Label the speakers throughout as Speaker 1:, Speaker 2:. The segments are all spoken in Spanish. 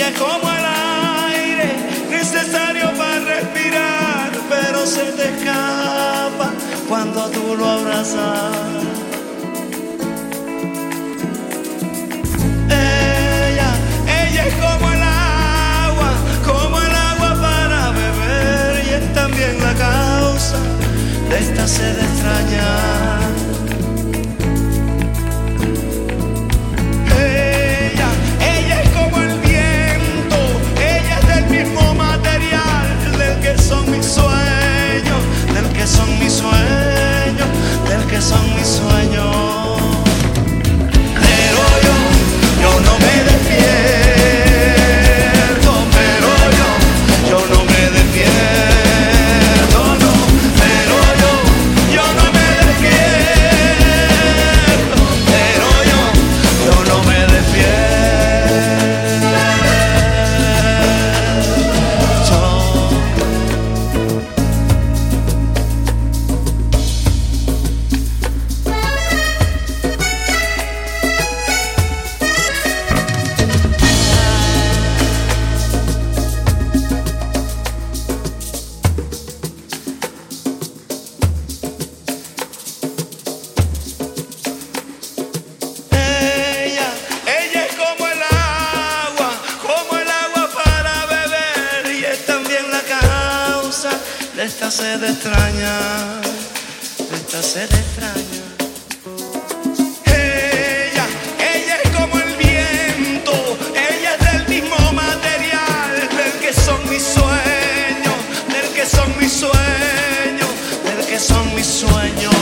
Speaker 1: es como el aire, necesario para respirar, pero se te escapa cuando tú lo abrazas. Ella, ella es como el agua, como el agua para beber y es también la causa de esta sed extraña. De esta sed extraña, de esta sed extraña. Ella, ella es como el viento, ella es del mismo material del que son mis sueños, del que son mis sueños, del que son mis sueños.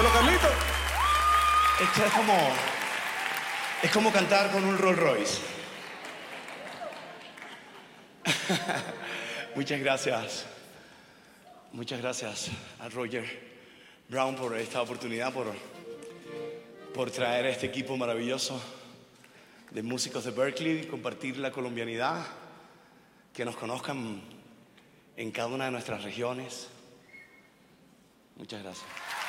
Speaker 2: Díselo, Carlito.
Speaker 1: Es como, es como cantar con un Rolls Royce. Muchas gracias. Muchas gracias a Roger Brown por esta oportunidad, por, por traer a este equipo maravilloso de músicos de Berkeley, compartir la colombianidad, que nos conozcan en cada una de nuestras regiones. Muchas gracias.